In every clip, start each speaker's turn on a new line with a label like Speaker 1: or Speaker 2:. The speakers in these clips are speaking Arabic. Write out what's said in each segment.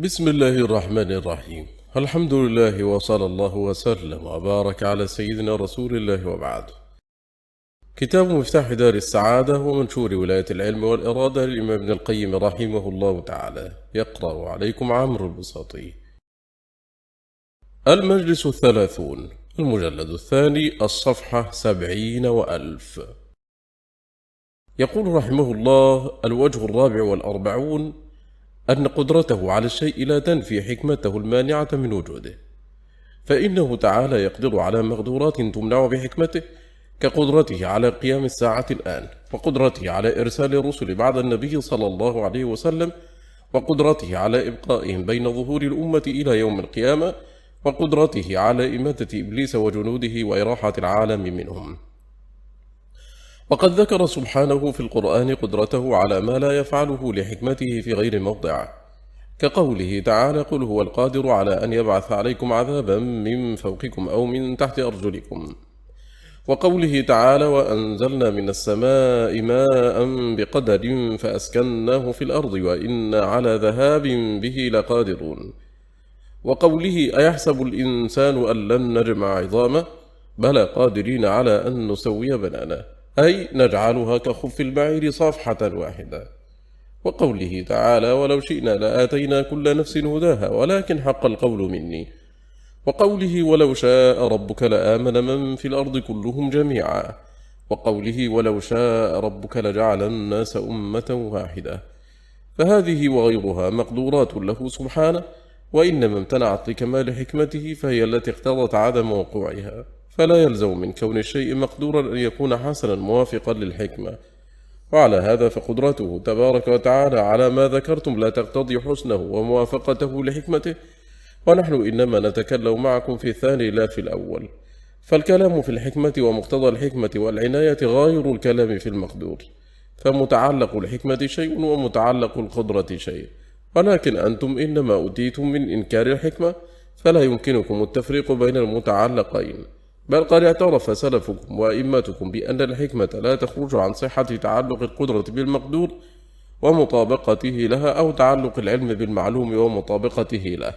Speaker 1: بسم الله الرحمن الرحيم. الحمد لله وصلى الله وسلم وبارك على سيدنا رسول الله وبعد. كتاب مفتاح دار السعادة ومنشور ولاية العلم والإرادة للإمام ابن القيم رحمه الله تعالى. يقرأ عليكم عمرو البساطي. المجلس الثلاثون المجلد الثاني الصفحة سبعين وألف. يقول رحمه الله الوجه الرابع والأربعون أن قدرته على الشيء لا تنفي حكمته المانعة من وجوده. فإنه تعالى يقدر على مقدورات تمنع بحكمته كقدرته على قيام الساعة الآن وقدرته على إرسال الرسل بعد النبي صلى الله عليه وسلم وقدرته على إبقائهم بين ظهور الأمة إلى يوم القيامة وقدرته على إماتة إبليس وجنوده وإراحة العالم منهم. وقد ذكر سبحانه في القرآن قدرته على ما لا يفعله لحكمته في غير موضع. كقوله تعالى قل هو القادر على أن يبعث عليكم عذابا من فوقكم أو من تحت أرجلكم وقوله تعالى وأنزلنا من السماء ماء بقدر فأسكناه في الأرض وإنا على ذهاب به لقادرون وقوله أيحسب الإنسان أن لن نجمع عظامه؟ بلى قادرين على أن نسوي بنانه أي نجعلها كخف البعير صفحة واحدة. وقوله تعالى ولو شئنا لآتينا كل نفس هداها ولكن حق القول مني. وقوله ولو شاء ربك لآمن من في الأرض كلهم جميعا. وقوله ولو شاء ربك لجعل الناس أمة واحدة. فهذه وغيرها مقدورات له سبحانه وإنما امتنعت لكمال حكمته فهي التي اقتضت عدم وقوعها. فلا يلزم من كون الشيء مقدورا أن يكون حسنا موافقا للحكمة. وعلى هذا فقدرته تبارك وتعالى على ما ذكرتم لا تقتضي حسنه وموافقته لحكمته. ونحن إنما نتكلم معكم في الثاني لا في الأول. فالكلام في الحكمة ومقتضى الحكمة والعناية غاير الكلام في المقدور. فمتعلق الحكمة شيء ومتعلق القدرة شيء. ولكن أنتم إنما أوتيتم من إنكار الحكمة فلا يمكنكم التفريق بين المتعلقين. بل قد اعترف سلفكم وأئمتكم بأن الحكمة لا تخرج عن صحة تعلق القدرة بالمقدور ومطابقته لها أو تعلق العلم بالمعلوم ومطابقته له.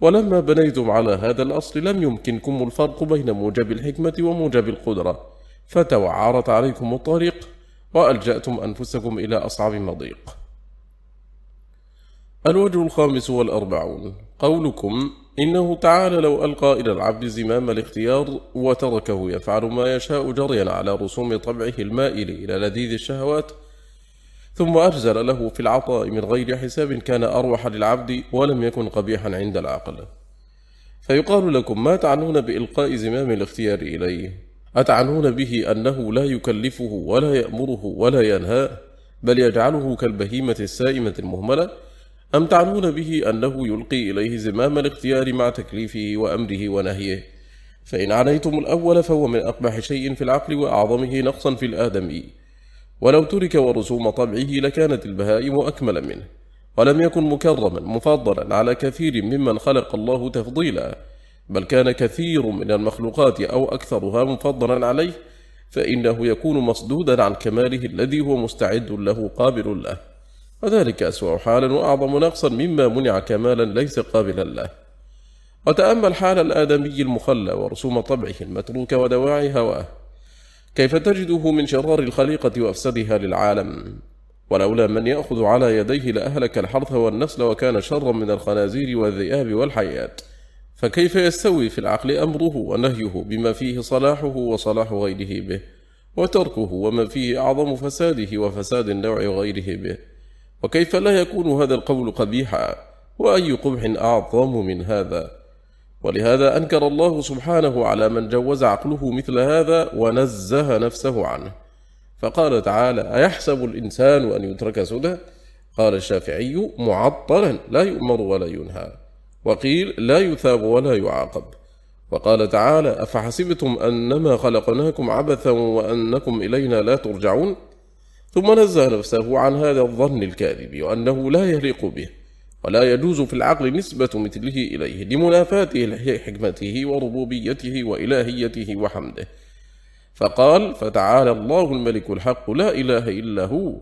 Speaker 1: ولما بنيتم على هذا الأصل لم يمكنكم الفرق بين موجب الحكمة وموجب القدرة فتوعرت عليكم الطريق وألجأتم أنفسكم إلى أصعب مضيق. الوجه الخامس والأربعون. قولكم إنه تعالى لو ألقى إلى العبد زمام الاختيار وتركه يفعل ما يشاء جريا على رسوم طبعه المائل إلى لذيذ الشهوات ثم أجزل له في العطاء من غير حساب كان أروح للعبد ولم يكن قبيحا عند العقل. فيقال لكم ما تعنون بإلقاء زمام الاختيار إليه؟ أتعنون به أنه لا يكلفه ولا يأمره ولا ينهاه؟ بل يجعله كالبهيمة السائمة المهملة؟ أم تعنون به أنه يلقي إليه زمام الاختيار مع تكليفه وأمره ونهيه؟ فإن عنيتم الأول فهو من أقبح شيء في العقل وأعظمه نقصا في الآدمي ولو ترك ورسوم طبعه لكانت البهائم أكمل منه ولم يكن مكرما مفضلا على كثير ممن خلق الله تفضيلا بل كان كثير من المخلوقات أو أكثرها مفضلا عليه فإنه يكون مصدودا عن كماله الذي هو مستعد له قابل له. وذلك أسوأ حالا وأعظم نقصا مما منع كمالا ليس قابلا له. وتأمل حال الآدمي المخلى ورسوم طبعه المتروك ودواعي هواه كيف تجده من شرار الخليقة وأفسدها للعالم؟ ولولا من يأخذ على يديه لأهلك الحرث والنسل وكان شرا من الخنازير والذئاب والحيات. فكيف يستوي في العقل أمره ونهيه بما فيه صلاحه وصلاح غيره به؟ وتركه وما فيه أعظم فساده وفساد النوع غيره به؟ وكيف لا يكون هذا القول قبيحا؟ وأي قبح أعظم من هذا؟ ولهذا أنكر الله سبحانه على من جوز عقله مثل هذا ونزه نفسه عنه. فقال تعالى أيحسب الإنسان أن يترك سدى قال الشافعي معطلا لا يؤمر ولا ينهى. وقيل لا يثاب ولا يعاقب. وقال تعالى أفحسبتم أنما خلقناكم عبثا وأنكم إلينا لا ترجعون؟ ثم نزه نفسه عن هذا الظن الكاذب وأنه لا يليق به ولا يجوز في العقل نسبة مثله إليه لمنافاته لحكمته وربوبيته وإلهيته وحمده. فقال فتعالى الله الملك الحق لا إله إلا هو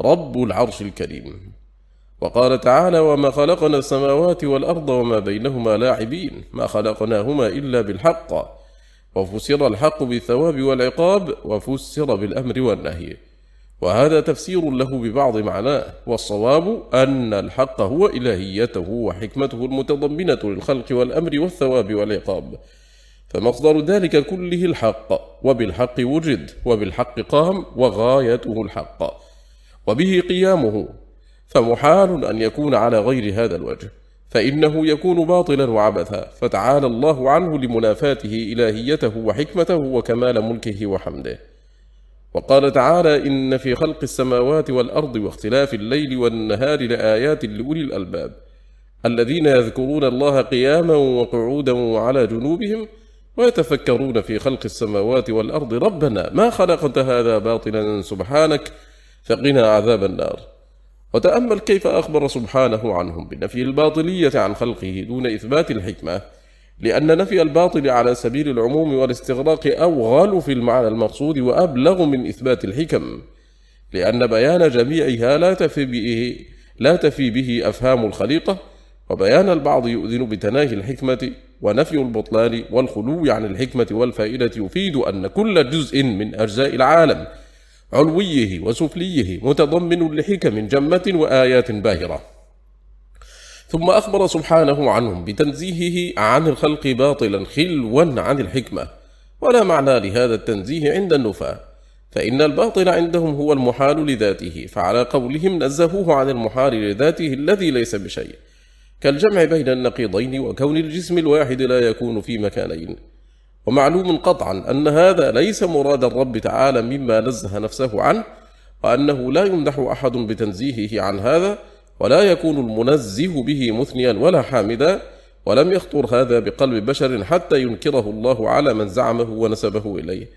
Speaker 1: رب العرش الكريم. وقال تعالى وما خلقنا السماوات والأرض وما بينهما لاعبين ما خلقناهما إلا بالحق وفسر الحق بالثواب والعقاب وفسر بالأمر والنهي. وهذا تفسير له ببعض معناه والصواب أن الحق هو إلهيته وحكمته المتضمنة للخلق والأمر والثواب والعقاب. فمصدر ذلك كله الحق وبالحق وجد وبالحق قام وغايته الحق. وبه قيامه. فمحال أن يكون على غير هذا الوجه. فإنه يكون باطلا وعبثا. فتعالى الله عنه لمنافاته إلهيته وحكمته وكمال ملكه وحمده. وقال تعالى إن في خلق السماوات والأرض واختلاف الليل والنهار لآيات لأولي الألباب الذين يذكرون الله قياما وقعودا وعلى جنوبهم ويتفكرون في خلق السماوات والأرض ربنا ما خلقت هذا باطلا سبحانك فقنا عذاب النار وتأمل كيف أخبر سبحانه عنهم بنفي الباطلية عن خلقه دون إثبات الحكمة لأن نفي الباطل على سبيل العموم والاستغراق أوغل في المعنى المقصود وأبلغ من إثبات الحكم لأن بيان جميعها لا تفي به, لا تفي به أفهام الخليقة وبيان البعض يؤذن بتناهي الحكمة ونفي البطلان والخلو عن الحكمة والفائدة يفيد أن كل جزء من أجزاء العالم علويه وسفليه متضمن لحكم جمة وآيات باهرة. ثم أخبر سبحانه عنهم بتنزيهه عن الخلق باطلا خلوا عن الحكمة ولا معنى لهذا التنزيه عند النفاة فإن الباطل عندهم هو المحال لذاته فعلى قولهم نزهوه عن المحال لذاته الذي ليس بشيء كالجمع بين النقيضين وكون الجسم الواحد لا يكون في مكانين. ومعلوم قطعا أن هذا ليس مراد الرب تعالى مما نزه نفسه عنه وأنه لا يمدح أحد بتنزيهه عن هذا ولا يكون المنزه به مثنيا ولا حامدا ولم يخطر هذا بقلب بشر حتى ينكره الله على من زعمه ونسبه إليه.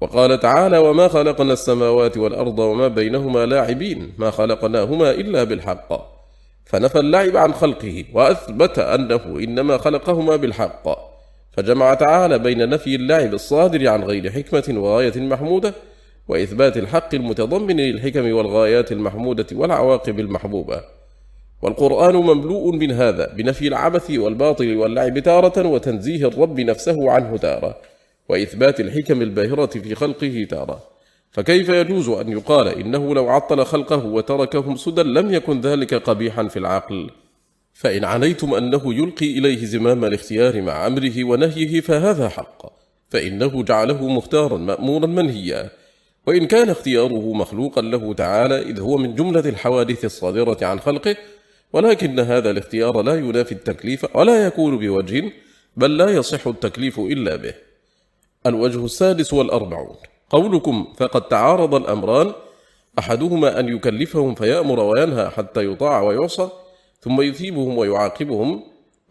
Speaker 1: وقال تعالى وما خلقنا السماوات والأرض وما بينهما لاعبين ما خلقناهما إلا بالحق. فنفى اللعب عن خلقه وأثبت أنه إنما خلقهما بالحق. فجمع تعالى بين نفي اللعب الصادر عن غير حكمة وغاية محمودة وإثبات الحق المتضمن للحكم والغايات المحمودة والعواقب المحبوبة. والقرآن مملوء من هذا بنفي العبث والباطل واللعب تارة وتنزيه الرب نفسه عنه تارة وإثبات الحكم الباهرة في خلقه تارة. فكيف يجوز أن يقال إنه لو عطل خلقه وتركهم سدى لم يكن ذلك قبيحا في العقل؟ فإن عنيتم أنه يلقي إليه زمام الاختيار مع أمره ونهيه فهذا حق فإنه جعله مختارا مأمورا منهيا. وإن كان اختياره مخلوقا له تعالى إذ هو من جملة الحوادث الصادرة عن خلقه ولكن هذا الاختيار لا ينافي التكليف ولا يكون بوجه بل لا يصح التكليف إلا به. الوجه السادس والأربعون. قولكم فقد تعارض الأمران أحدهما أن يكلفهم فيأمر وينهى حتى يطاع ويعصى ثم يثيبهم ويعاقبهم.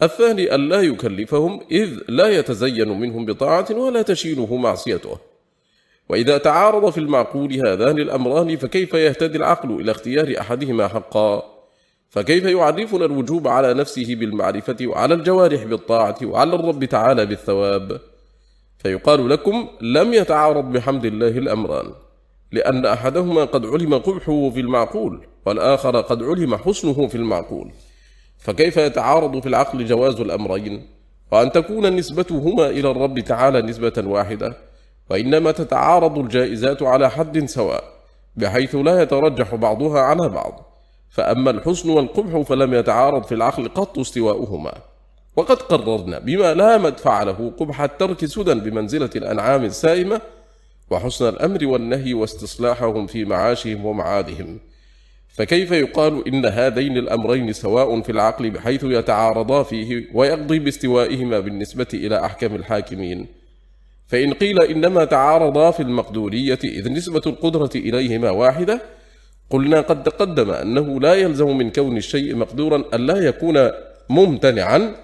Speaker 1: الثاني أن لا يكلفهم إذ لا يتزين منهم بطاعة ولا تشينه معصيته. وإذا تعارض في المعقول هذان الأمران فكيف يهتدي العقل إلى اختيار أحدهما حقا؟ فكيف يعرفنا الوجوب على نفسه بالمعرفة وعلى الجوارح بالطاعة وعلى الرب تعالى بالثواب؟ فيقال لكم لم يتعارض بحمد الله الأمران لأن أحدهما قد علم قبحه في المعقول والآخر قد علم حسنه في المعقول. فكيف يتعارض في العقل جواز الأمرين؟ وأن تكون نسبتهما إلى الرب تعالى نسبة واحدة وإنما تتعارض الجائزات على حد سواء بحيث لا يترجح بعضها على بعض. فأما الحسن والقبح فلم يتعارض في العقل قط استواؤهما. وقد قررنا بما لا مدفع له قبح الترك سدى بمنزلة الأنعام السائمة وحسن الأمر والنهي واستصلاحهم في معاشهم ومعادهم. فكيف يقال إن هذين الأمرين سواء في العقل بحيث يتعارضا فيه ويقضي باستوائهما بالنسبة إلى أحكم الحاكمين؟ فإن قيل إنما تعارضا في المقدورية إذ نسبة القدرة إليهما واحدة قلنا قد تقدم أنه لا يلزم من كون الشيء مقدورا ألا يكون ممتنعا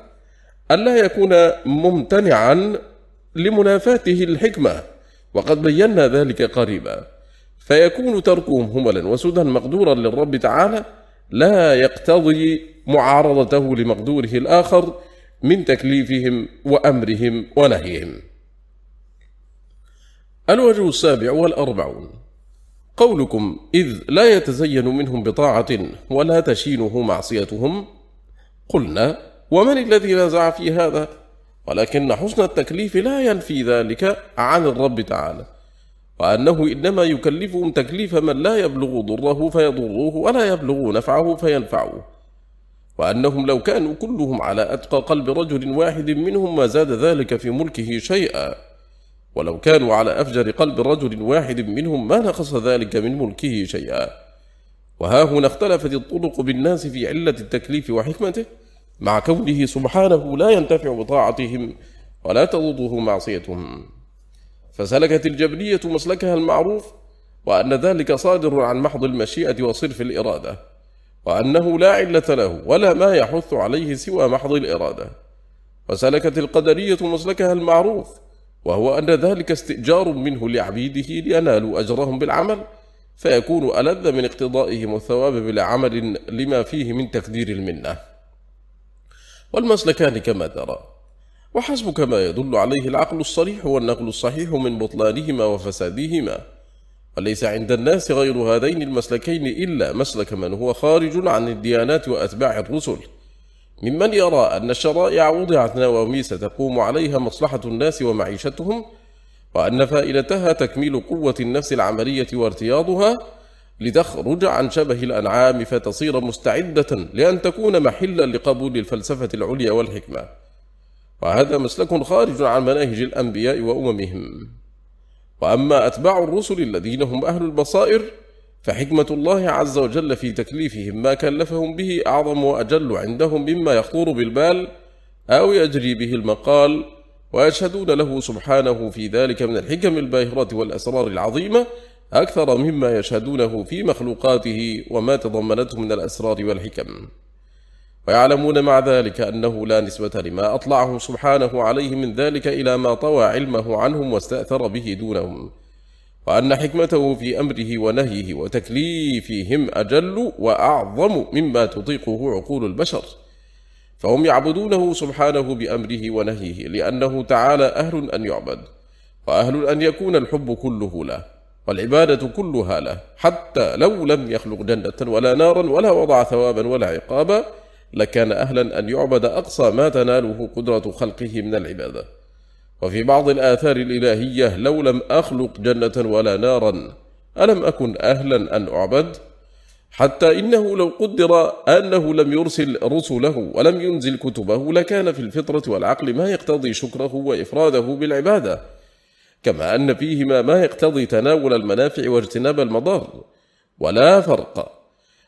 Speaker 1: ألا يكون ممتنعا لمنافاته الحكمة وقد بينا ذلك قريبا. فيكون تركهم هملا وسدى مقدورا للرب تعالى لا يقتضي معارضته لمقدوره الآخر من تكليفهم وأمرهم ونهيهم. الوجه السابع والأربعون. قولكم إذ لا يتزين منهم بطاعة ولا تشينه معصيتهم قلنا ومن الذي نزع في هذا؟ ولكن حسن التكليف لا ينفي ذلك عن الرب تعالى. وأنه إنما يكلفهم تكليف من لا يبلغ ضره فيضروه ولا يبلغ نفعه فينفعه. وأنهم لو كانوا كلهم على أتقى قلب رجل واحد منهم ما زاد ذلك في ملكه شيئا. ولو كانوا على أفجر قلب رجل واحد منهم ما نقص ذلك من ملكه شيئا. وها هنا اختلفت الطرق بالناس في علة التكليف وحكمته مع كونه سبحانه لا ينتفع بطاعتهم ولا تضده معصيتهم. فسلكت الجبرية مسلكها المعروف وأن ذلك صادر عن محض المشيئة وصرف الإرادة وأنه لا علة له ولا ما يحث عليه سوى محض الإرادة. وسلكت القدرية مسلكها المعروف وهو أن ذلك استئجار منه لعبيده لينالوا أجرهم بالعمل فيكون ألذ من اقتضائهم الثواب بلا عمل لما فيه من تكدير المنة. والمسلكان كما ترى. وحسب كما يدل عليه العقل الصريح والنقل الصحيح من بطلانهما وفسادهما. وليس عند الناس غير هذين المسلكين إلا مسلك من هو خارج عن الديانات وأتباع الرسل. ممن يرى أن الشرائع وضعت نواميس تقوم عليها مصلحة الناس ومعيشتهم وأن فائدتها تكميل قوة النفس العملية وارتياضها لتخرج عن شبه الأنعام فتصير مستعدة لأن تكون محلا لقبول الفلسفة العليا والحكمة. وهذا مسلك خارج عن مناهج الأنبياء وأممهم. وأما أتباع الرسل الذين هم أهل البصائر فحكمة الله عز وجل في تكليفهم ما كلفهم به أعظم وأجل عندهم مما يخطر بالبال أو يجري به المقال ويشهدون له سبحانه في ذلك من الحكم الباهرة والأسرار العظيمة أكثر مما يشهدونه في مخلوقاته وما تضمنته من الأسرار والحكم. ويعلمون مع ذلك أنه لا نسبة لما أطلعه سبحانه عليه من ذلك إلى ما طوى علمه عنهم واستأثر به دونهم. وأن حكمته في أمره ونهيه وتكليفهم أجل وأعظم مما تطيقه عقول البشر. فهم يعبدونه سبحانه بأمره ونهيه لأنه تعالى أهل أن يعبد وأهل أن يكون الحب كله له والعبادة كلها له حتى لو لم يخلق جنة ولا نارا ولا وضع ثوابا ولا عقابا لكان أهلا أن يعبد أقصى ما تناله قدرة خلقه من العبادة. وفي بعض الآثار الإلهية لو لم أخلق جنة ولا نارا ألم أكن أهلا أن أعبد؟ حتى إنه لو قدر أنه لم يرسل رسله ولم ينزل كتبه لكان في الفطرة والعقل ما يقتضي شكره وإفراده بالعبادة. كما أن فيهما ما يقتضي تناول المنافع واجتناب المضار. ولا فرق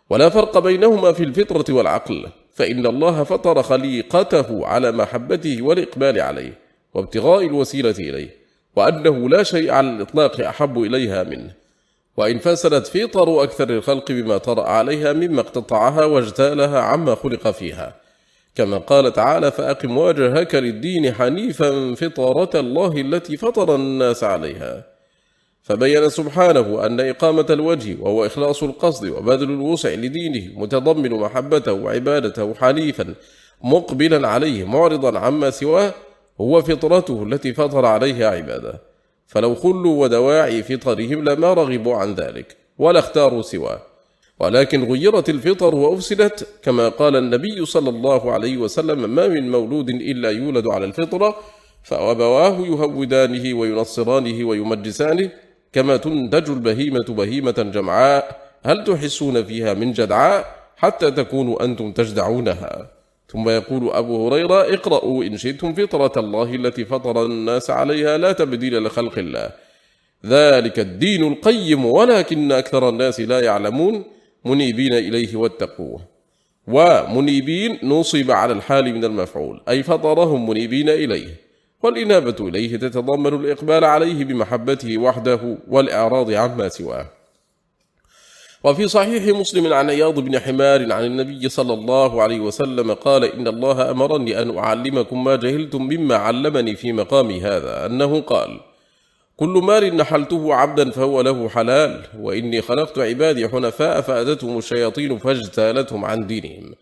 Speaker 1: ولا فرق بينهما في الفطرة والعقل فإن الله فطر خليقته على محبته والإقبال عليه. وابتغاء الوسيلة إليه وأنه لا شيء على الإطلاق أحب إليها منه. وإن فسدت فطر أكثر الخلق بما طرأ عليها مما اقتطعها واجتالها عما خلق فيها. كما قال تعالى فأقم وجهك للدين حنيفا فطرة الله التي فطر الناس عليها. فبين سبحانه أن إقامة الوجه وهو إخلاص القصد وبذل الوسع لدينه متضمن محبته وعبادته حنيفا مقبلا عليه معرضا عما سواه هو فطرته التي فطر عليها عباده. فلو خلوا ودواعي فطرهم لما رغبوا عن ذلك ولا اختاروا سواه. ولكن غيرت الفطر وأفسدت كما قال النبي صلى الله عليه وسلم ما من مولود إلا يولد على الفطرة فأبواه يهودانه وينصرانه ويمجسانه كما تنتج البهيمة بهيمة جمعاء. هل تحسون فيها من جدعاء حتى تكونوا أنتم تجدعونها؟ ثم يقول أبو هريرة اقرأوا إن شئتم فطرة الله التي فطر الناس عليها لا تبديل لخلق الله. ذلك الدين القيم ولكن أكثر الناس لا يعلمون. منيبين إليه واتقوه. ومنيبين نصب على الحال من المفعول أي فطرهم منيبين إليه. والإنابة إليه تتضمن الإقبال عليه بمحبته وحده والإعراض عما سواه. وفي صحيح مسلم عن عياض بن حمار عن النبي صلى الله عليه وسلم قال إن الله أمرني أن أعلمكم ما جهلتم مما علمني في مقامي هذا. أنه قال كل مال نحلته عبدا فهو له حلال وإني خلقت عبادي حنفاء فأتتهم الشياطين فاجتالتهم عن دينهم.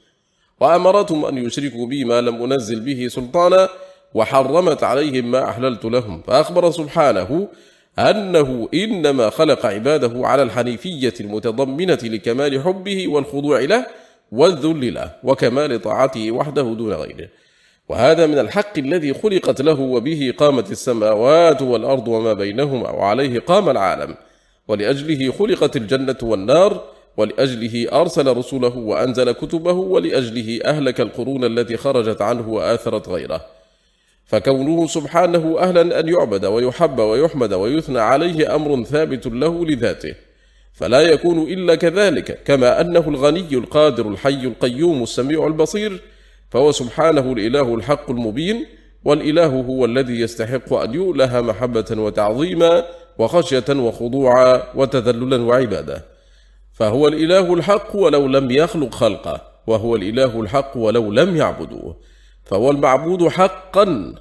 Speaker 1: وأمرتهم أن يشركوا بي ما لم أنزل به سلطانا وحرمت عليهم ما أحللت لهم. فأخبر سبحانه أنه إنما خلق عباده على الحنيفية المتضمنة لكمال حبه والخضوع له والذل له وكمال طاعته وحده دون غيره. وهذا من الحق الذي خلقت له وبه قامت السماوات والأرض وما بينهما وعليه قام العالم. ولأجله خلقت الجنة والنار ولأجله أرسل رسله وأنزل كتبه ولأجله أهلك القرون التي خرجت عنه وآثرت غيره. فكونه سبحانه أهلا أن يعبد ويحب ويحمد ويثنى عليه أمر ثابت له لذاته فلا يكون إلا كذلك كما أنه الغني القادر الحي القيوم السميع البصير فهو سبحانه الإله الحق المبين والإله هو الذي يستحق أن يؤله محبة وتعظيما وخشية وخضوعا وتذللا وعبادة. فهو الإله الحق ولو لم يخلق خلقه وهو الإله الحق ولو لم يعبدوه. فهو المعبود حقا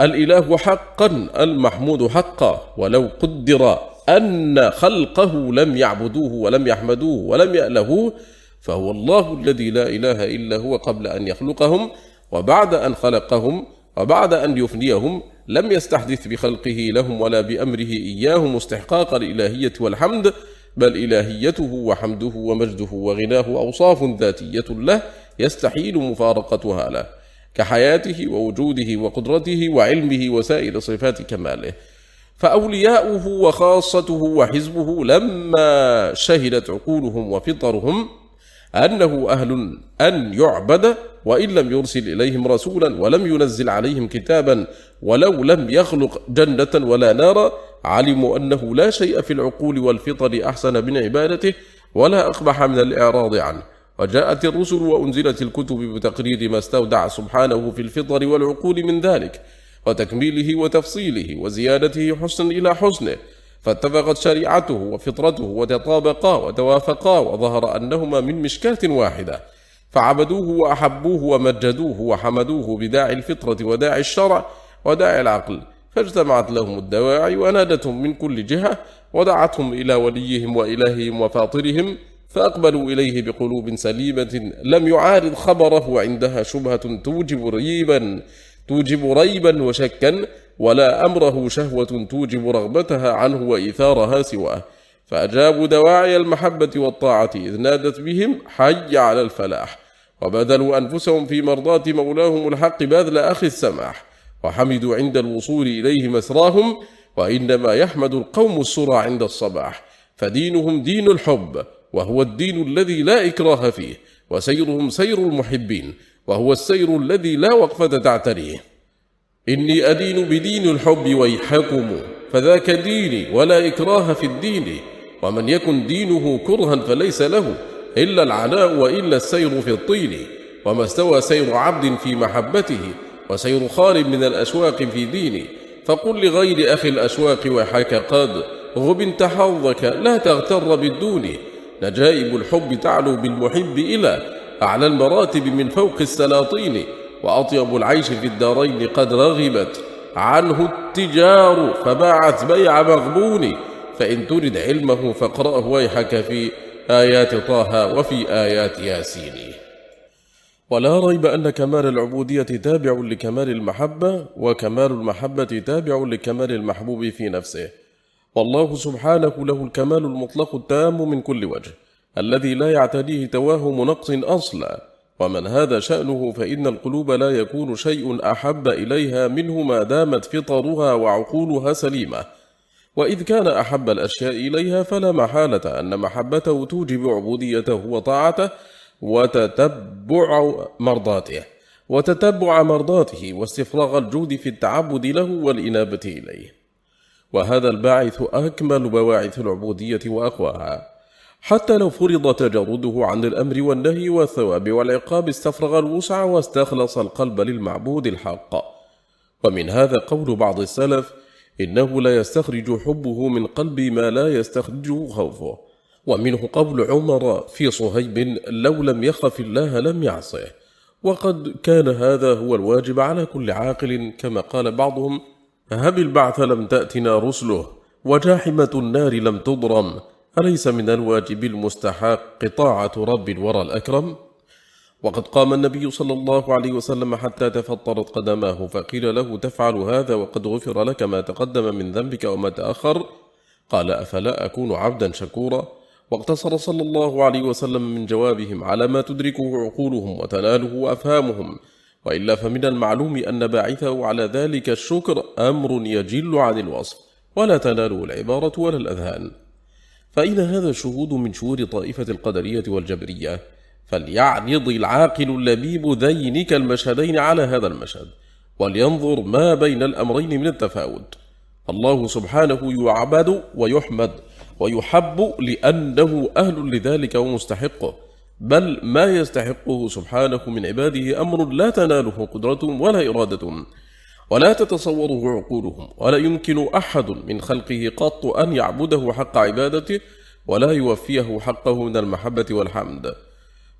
Speaker 1: الإله حقا المحمود حقا. ولو قدر أن خلقه لم يعبدوه ولم يحمدوه ولم يألهوه فهو الله الذي لا إله إلا هو قبل أن يخلقهم وبعد أن خلقهم وبعد أن يفنيهم لم يستحدث بخلقه لهم ولا بأمره إياهم استحقاق الإلهية والحمد بل إلهيته وحمده ومجده وغناه أوصاف ذاتية له يستحيل مفارقتها له. كحياته ووجوده وقدرته وعلمه وسائر صفات كماله. فأولياؤه وخاصته وحزبه لما شهدت عقولهم وفطرهم أنه أهل أن يعبد وإن لم يرسل إليهم رسولا ولم ينزل عليهم كتابا ولو لم يخلق جنة ولا نارا علموا أنه لا شيء في العقول والفطر أحسن من عبادته ولا أقبح من الإعراض عنه. وجاءت الرسل وأنزلت الكتب بتقرير ما استودع سبحانه في الفطر والعقول من ذلك وتكميله وتفصيله وزيادته حسنا إلى حسنه فاتفقت شريعته وفطرته وتطابقا وتوافقا وظهر أنهما من مشكاة واحدة فعبدوه وأحبوه ومجدوه وحمدوه بداعي الفطرة وداعي الشرع وداعي العقل فاجتمعت لهم الدواعي ونادتهم من كل جهة ودعتهم إلى وليهم وإلههم وفاطرهم فأقبلوا إليه بقلوب سليمة لم يعارض خبره عندها شبهة توجب ريبا توجب ريبا وشكا ولا أمره شهوة توجب رغبتها عنه وإيثارها سواه. فأجابوا دواعي المحبة والطاعة إذ نادت بهم حي على الفلاح. وبذلوا أنفسهم في مرضاة مولاهم الحق بذل أخي السماح. وحمدوا عند الوصول إليه مسراهم وإنما يحمد القوم السرى عند الصباح. فدينهم دين الحب. وهو الدين الذي لا إكراه فيه وسيرهم سير المحبين وهو السير الذي لا وقفة تعتريه إني أدين بدين الحب ويحكم فذاك ديني ولا إكراه في الدين. ومن يكن دينه كرها فليس له إلا العناء وإلا السير في الطين. وما استوى سير عبد في محبته وسير خال من الأشواق في ديني فقل لغير أخي الأشواق وحك قد غبنت حظك لا تغتر بالدون. نجائب الحب تعلو بالمحب إلى أعلى المراتب من فوق السلاطين وأطيب العيش في الدارين قد رغبت عنه التجار فباعت بيع مغبون فإن ترد علمه فاقرأه ويحك في آيات طه وفي آيات ياسين. ولا ريب أن كمال العبودية تابع لكمال المحبة وكمال المحبة تابع لكمال المحبوب في نفسه. والله سبحانه له الكمال المطلق التام من كل وجه الذي لا يعتديه توهم نقص أصلا ومن هذا شأنه فإن القلوب لا يكون شيء أحب إليها منه ما دامت فطرها وعقولها سليمة وإذ كان أحب الأشياء إليها فلا محالة أن محبته توجب عبوديته وطاعته وتتبع مرضاته وتتبع مرضاته واستفراغ الجود في التعبد له والإنابة إليه. وهذا الباعث أكمل بواعث العبودية وأقواها. حتى لو فرض تجرده عن الأمر والنهي والثواب والعقاب استفرغ الوسع واستخلص القلب للمعبود الحق. ومن هذا قول بعض السلف إنه لا يستخرج حبه من قلب ما لا يستخرجه خوفه. ومنه قول عمر في صهيب لو لم يخف الله لم يعصه. وقد كان هذا هو الواجب على كل عاقل كما قال بعضهم هب البعث لم تأتنا رسله وجاحمة النار لم تضرم أليس من الواجب المستحق طاعة رب الورى الأكرم؟ وقد قام النبي صلى الله عليه وسلم حتى تفطرت قدماه فقيل له تفعل هذا وقد غفر لك ما تقدم من ذنبك وما تأخر قال أفلا أكون عبدا شكورا واقتصر صلى الله عليه وسلم من جوابهم على ما تدركه عقولهم وتناله أفهامهم وإلا فمن المعلوم أن باعثه على ذلك الشكر أمر يجل عن الوصف ولا تناله العبارة ولا الأذهان. فإن هذا الشهود من شهود طائفة القدرية والجبرية فليعرض العاقل اللبيب ذينك المشهدين على هذا المشهد ولينظر ما بين الأمرين من التفاوت. الله سبحانه يعبد ويحمد ويحب لأنه أهل لذلك ومستحقه بل ما يستحقه سبحانه من عباده أمر لا تناله قدرتهم ولا إرادتهم ولا تتصوره عقولهم ولا يمكن أحد من خلقه قط أن يعبده حق عبادته ولا يوفيه حقه من المحبة والحمد.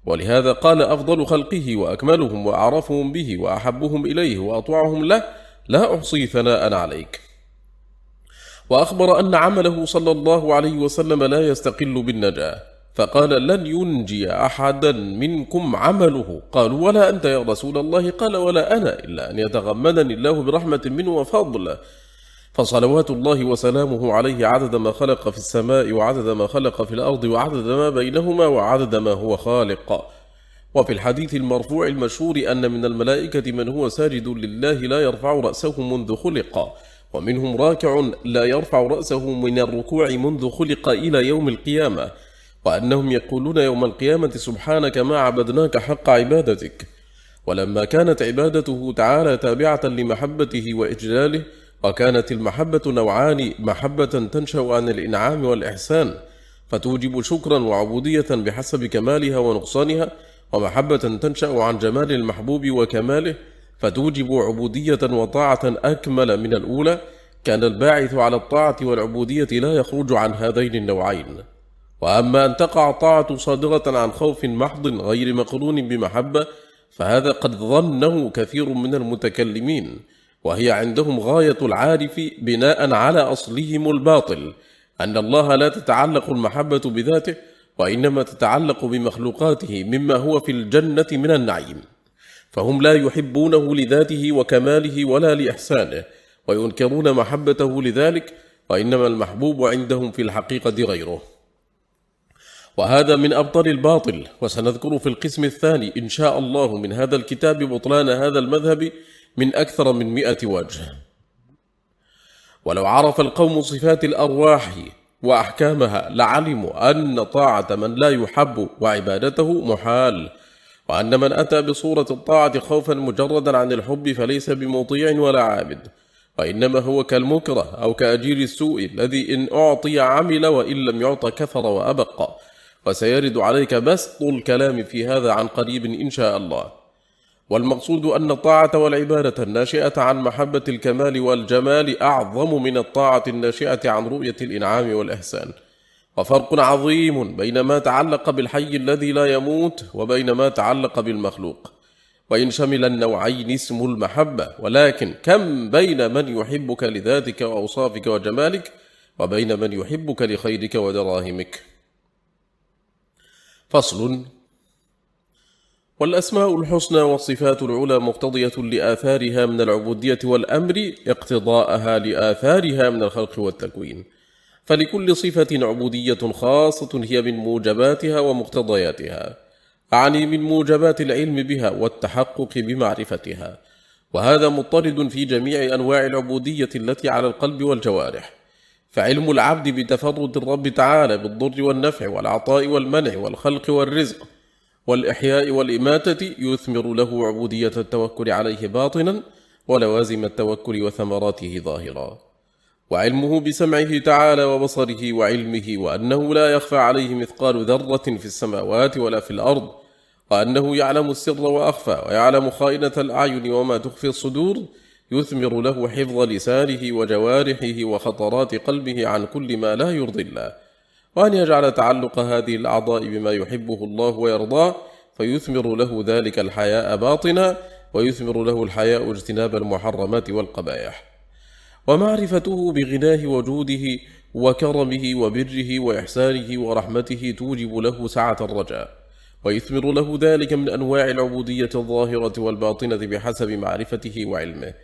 Speaker 1: ولهذا قال أفضل خلقه وأكملهم وأعرفهم به وأحبهم إليه وأطوعهم له لا أحصي ثناء عليك. وأخبر أن عمله صلى الله عليه وسلم لا يستقل بالنجاة. فقال لن ينجي أحدا منكم عمله. قالوا ولا أنت يا رسول الله. قال ولا أنا إلا أن يتغمدني الله برحمة منه وفضل فصلوات الله وسلامه عليه عدد ما خلق في السماء وعدد ما خلق في الأرض وعدد ما بينهما وعدد ما هو خالق. وفي الحديث المرفوع المشهور أن من الملائكة من هو ساجد لله لا يرفع رأسه منذ خلق. ومنهم راكع لا يرفع رأسه من الركوع منذ خلق إلى يوم القيامة. وأنهم يقولون يوم القيامة سبحانك ما عبدناك حق عبادتك. ولما كانت عبادته تعالى تابعة لمحبته وإجلاله وكانت المحبة نوعان محبة تنشأ عن الإنعام والإحسان فتوجب شكرا وعبودية بحسب كمالها ونقصانها ومحبة تنشأ عن جمال المحبوب وكماله فتوجب عبودية وطاعة أكمل من الأولى كان الباعث على الطاعة والعبودية لا يخرج عن هذين النوعين. وأما أن تقع الطاعة صادرة عن خوف محض غير مقرون بمحبة فهذا قد ظنه كثير من المتكلمين وهي عندهم غاية العارف بناء على أصلهم الباطل أن الله لا تتعلق المحبة بذاته وإنما تتعلق بمخلوقاته مما هو في الجنة من النعيم. فهم لا يحبونه لذاته وكماله ولا لإحسانه وينكرون محبته لذلك وإنما المحبوب عندهم في الحقيقة غيره. وهذا من أبطل الباطل وسنذكر في القسم الثاني إن شاء الله من هذا الكتاب بطلان هذا المذهب من أكثر من مئة وجه. ولو عرف القوم صفات الأرواح وأحكامها لعلموا أن طاعة من لا يحب وعبادته محال وأن من أتى بصورة الطاعة خوفا مجردا عن الحب فليس بمطيع ولا عابد وإنما هو كالمكره أو كأجير السوء الذي إن أعطي عمل وإن لم يعط كفر وأبق. وسيرد عليك بسط الكلام في هذا عن قريب إن شاء الله. والمقصود أن الطاعة والعبادة الناشئة عن محبة الكمال والجمال أعظم من الطاعة الناشئة عن رؤية الإنعام والإحسان. وفرق عظيم بين ما تعلق بالحي الذي لا يموت وبين ما تعلق بالمخلوق. وإن شمل النوعين اسم المحبة ولكن كم بين من يحبك لذاتك وأوصافك وجمالك وبين من يحبك لخيرك ودراهمك. فصل. والأسماء الحسنى والصفات العلى مقتضية لآثارها من العبودية والأمر اقتضاءها لآثارها من الخلق والتكوين. فلكل صفة عبودية خاصة هي من موجباتها ومقتضياتها. أعني من موجبات العلم بها والتحقق بمعرفتها. وهذا مضطرد في جميع أنواع العبودية التي على القلب والجوارح. فعلم العبد بتفرد الرب تعالى بالضر والنفع والعطاء والمنع والخلق والرزق والإحياء والإماتة يثمر له عبودية التوكل عليه باطنا ولوازم التوكل وثمراته ظاهرا. وعلمه بسمعه تعالى وبصره وعلمه وأنه لا يخفى عليه مثقال ذرة في السماوات ولا في الأرض وأنه يعلم السر وأخفى ويعلم خائنة الأعين وما تخفي الصدور يثمر له حفظ لسانه وجوارحه وخطرات قلبه عن كل ما لا يرضي الله. وأن يجعل تعلق هذه الأعضاء بما يحبه الله ويرضاه فيثمر له ذلك الحياء باطنا ويثمر له الحياء اجتناب المحرمات والقبائح. ومعرفته بغناه وجوده وكرمه وبره وإحسانه ورحمته توجب له سعة الرجاء. ويثمر له ذلك من أنواع العبودية الظاهرة والباطنة بحسب معرفته وعلمه.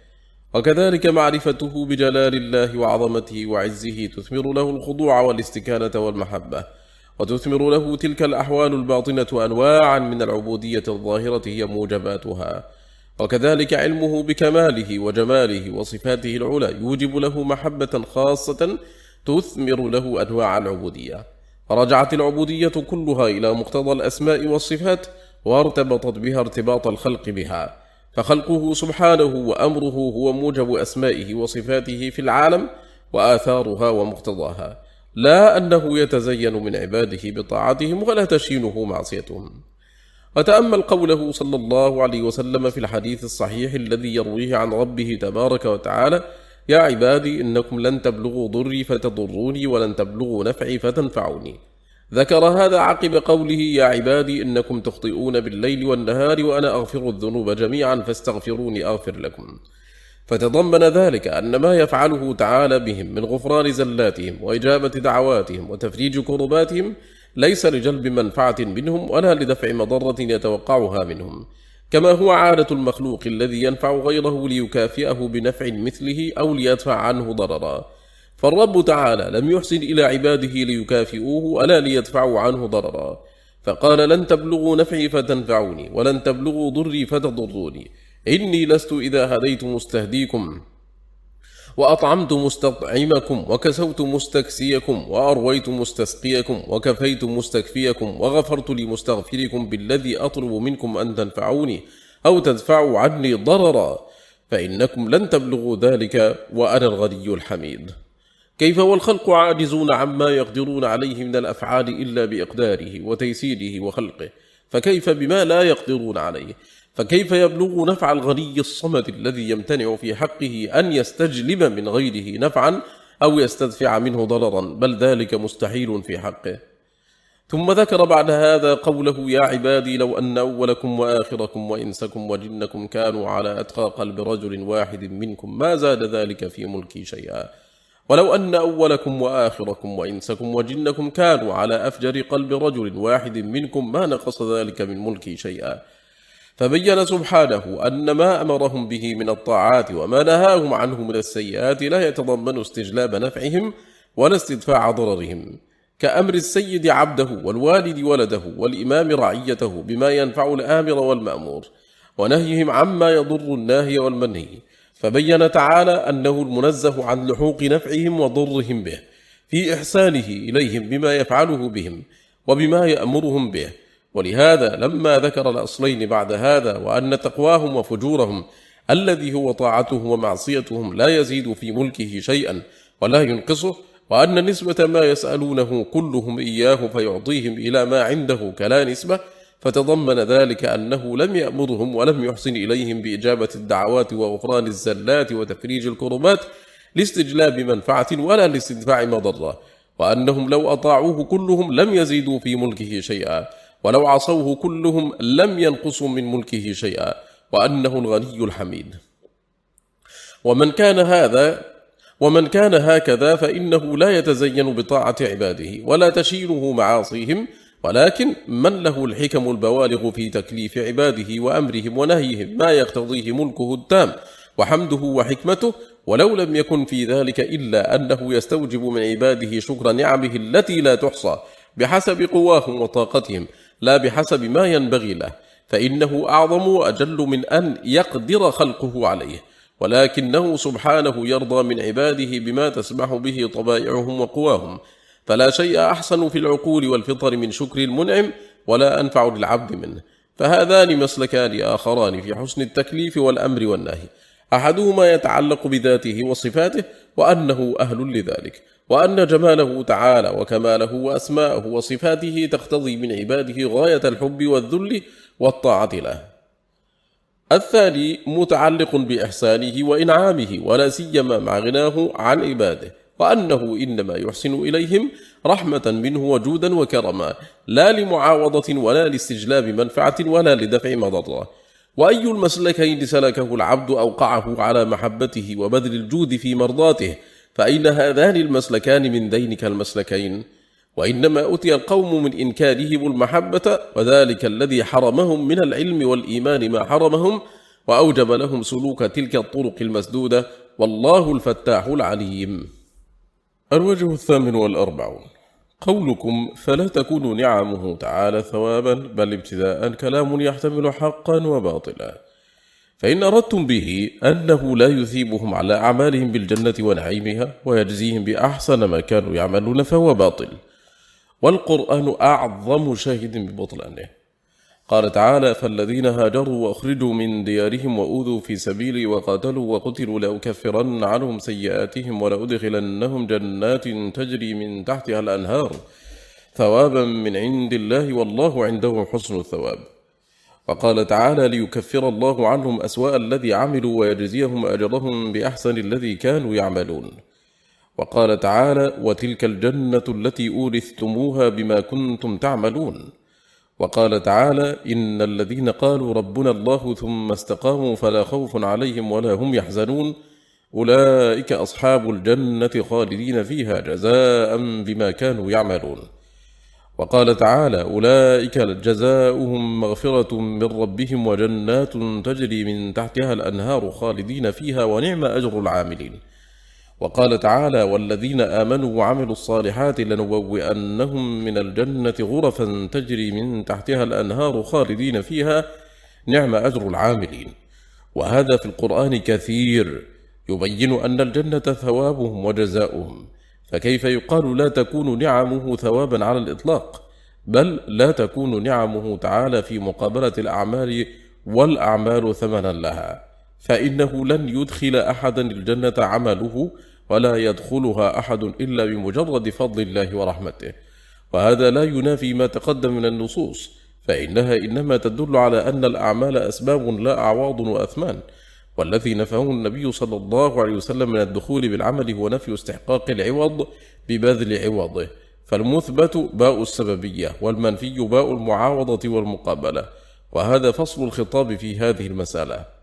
Speaker 1: وكذلك معرفته بجلال الله وعظمته وعزه تثمر له الخضوع والاستكانة والمحبة وتثمر له تلك الأحوال الباطنة أنواعا من العبودية الظاهرة هي موجباتها. وكذلك علمه بكماله وجماله وصفاته العلى يوجب له محبة خاصة تثمر له أنواع العبودية. فرجعت العبودية كلها إلى مقتضى الأسماء والصفات وارتبطت بها ارتباط الخلق بها. فخلقه سبحانه وأمره هو موجب أسمائه وصفاته في العالم وآثارها ومقتضاها. لا أنه يتزين من عباده بطاعتهم ولا تشينه معصيتهم. وتأمل قوله صلى الله عليه وسلم في الحديث الصحيح الذي يرويه عن ربه تبارك وتعالى يا عبادي إنكم لن تبلغوا ضري فتضروني ولن تبلغوا نفعي فتنفعوني. ذكر هذا عقب قوله يا عبادي إنكم تخطئون بالليل والنهار وأنا أغفر الذنوب جميعا فاستغفروني أغفر لكم. فتضمن ذلك أن ما يفعله تعالى بهم من غفران زلاتهم وإجابة دعواتهم وتفريج كرباتهم ليس لجلب منفعة منهم ولا لدفع مضرة يتوقعها منهم كما هو عادة المخلوق الذي ينفع غيره ليكافئه بنفع مثله أو ليدفع عنه ضررا. فالرب تعالى لم يحسن إلى عباده ليكافئوه ولا ليدفعوا عنه ضررا. فقال لن تبلغوا نفعي فتنفعوني ولن تبلغوا ضري فتضروني. إني لست إذا هديت مستهديكم وأطعمت مستطعمكم وكسوت مستكسيكم وأرويت مستسقيكم وكفيت مستكفيكم وغفرت لمستغفركم بالذي أطلب منكم أن تنفعوني أو تدفعوا عني ضررا. فإنكم لن تبلغوا ذلك وأنا الغني الحميد. كيف والخلق عاجزون عما يقدرون عليه من الأفعال إلا بإقداره وتيسيره وخلقه؟ فكيف بما لا يقدرون عليه؟ فكيف يبلغ نفع الغني الصمد الذي يمتنع في حقه أن يستجلب من غيره نفعا أو يستدفع منه ضررا؟ بل ذلك مستحيل في حقه. ثم ذكر بعد هذا قوله يا عبادي لو أن أولكم وآخركم وإنسكم وجنكم كانوا على أتقى قلب رجل واحد منكم ما زاد ذلك في ملكي شيئا. ولو أن أولكم وآخركم وإنسكم وجنكم كانوا على أفجر قلب رجل واحد منكم ما نقص ذلك من ملكي شيئا. فبين سبحانه أن ما أمرهم به من الطاعات وما نهاهم عنه من السيئات لا يتضمن استجلاب نفعهم ولا استدفاع ضررهم. كأمر السيد عبده والوالد ولده والإمام رعيته بما ينفع الآمر والمأمور ونهيهم عما يضر الناهي والمنهي. فبين تعالى أنه المنزه عن لحوق نفعهم وضرهم به في إحسانه إليهم بما يفعله بهم وبما يأمرهم به. ولهذا لما ذكر الأصلين بعد هذا وأن تقواهم وفجورهم الذي هو طاعته ومعصيتهم لا يزيد في ملكه شيئا ولا ينقصه وأن نسبة ما يسألونه كلهم إياه فيعطيهم إلى ما عنده كلا نسبة فتضمن ذلك أنه لم يأمرهم ولم يحسن إليهم بإجابة الدعوات وغفران الزلات وتفريج الكربات لاستجلاب منفعة ولا لاستدفاع مضرة وأنهم لو أطاعوه كلهم لم يزيدوا في ملكه شيئا ولو عصوه كلهم لم ينقصوا من ملكه شيئا وأنه الغني الحميد. ومن كان هذا ومن كان هكذا فإنه لا يتزين بطاعة عباده ولا تشينه معاصيهم ولكن من له الحكم البوالغ في تكليف عباده وأمرهم ونهيهم ما يقتضيه ملكه التام وحمده وحكمته ولو لم يكن في ذلك إلا أنه يستوجب من عباده شكر نعمه التي لا تحصى بحسب قواهم وطاقتهم لا بحسب ما ينبغي له فإنه أعظم وأجل من أن يقدر خلقه عليه ولكنه سبحانه يرضى من عباده بما تسمح به طبائعهم وقواهم فلا شيء أحسن في العقول والفطر من شكر المنعم ولا أنفع للعبد منه. فهذان مسلكان آخران في حسن التكليف والأمر والنهي. أحدهما يتعلق بذاته وصفاته وأنه أهل لذلك. وأن جماله تعالى وكماله وأسماءه وصفاته تقتضي من عباده غاية الحب والذل والطاعة له. الثاني متعلق بإحسانه وإنعامه ولا سيما مع غناه عن عباده. وأنه إنما يحسن إليهم رحمة منه وجودا وكرما لا لمعاوضة ولا لاستجلاب منفعة ولا لدفع مضرة. وأي المسلكين سلكه العبد أوقعه على محبته وبذل الجود في مرضاته فأين هذان المسلكان من ذينك المسلكين وإنما أتي القوم من إنكارهم المحبة وذلك الذي حرمهم من العلم والإيمان ما حرمهم وأوجب لهم سلوك تلك الطرق المسدودة والله الفتاح العليم. الوجه الثامن والأربعون قولكم فلا تكون نعمه تعالى ثوابا بل ابتداء كلام يحتمل حقا وباطلا. فإن أردتم به أنه لا يثيبهم على أعمالهم بالجنة ونعيمها ويجزيهم بأحسن ما كانوا يعملون فهو باطل. والقرآن أعظم شاهد ببطلانه. قال تعالى فالذين هاجروا وأخرجوا من ديارهم وأوذوا في سبيلي وقاتلوا وقتلوا لأكفرن عنهم سيئاتهم ولأدخلنهم جنات تجري من تحتها الأنهار ثوابا من عند الله والله عنده حسن الثواب. وقال تعالى ليكفر الله عنهم أسواء الذي عملوا ويجزيهم أجرهم بأحسن الذي كانوا يعملون. وقال تعالى وتلك الجنة التي أورثتموها بما كنتم تعملون. وقال تعالى إن الذين قالوا ربنا الله ثم استقاموا فلا خوف عليهم ولا هم يحزنون أولئك أصحاب الجنة خالدين فيها جزاء بما كانوا يعملون. وقال تعالى أولئك جزاؤهم مغفرة من ربهم وجنات تجري من تحتها الأنهار خالدين فيها ونعم أجر العاملين. وقال تعالى والذين آمنوا وعملوا الصالحات لنبوئنهم من الجنة غرفا تجري من تحتها الأنهار خالدين فيها. نعم أجر العاملين. وهذا في القرآن كثير. يبين أن الجنة ثوابهم وجزاؤهم. فكيف يقال لا تكون نعمه ثوابا على الإطلاق؟ بل لا تكون نعمه تعالى في مقابلة الأعمال والأعمال ثمنا لها. فإنه لن يدخل أحدا الجنة عمله ولا يدخلها أحد إلا بمجرد فضل الله ورحمته. وهذا لا ينافي ما تقدم من النصوص فإنها إنما تدل على أن الأعمال أسباب لا أعواض وأثمان والذي نفاه النبي صلى الله عليه وسلم من الدخول بالعمل هو نفي استحقاق العوض ببذل عوضه. فالمثبت باء السببية والمنفي باء المعاوضة والمقابلة. وهذا فصل الخطاب في هذه المسألة.